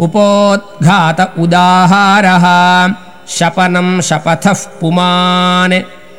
उपोद्घात उदाहारः। शपनं शपथः पुमान्।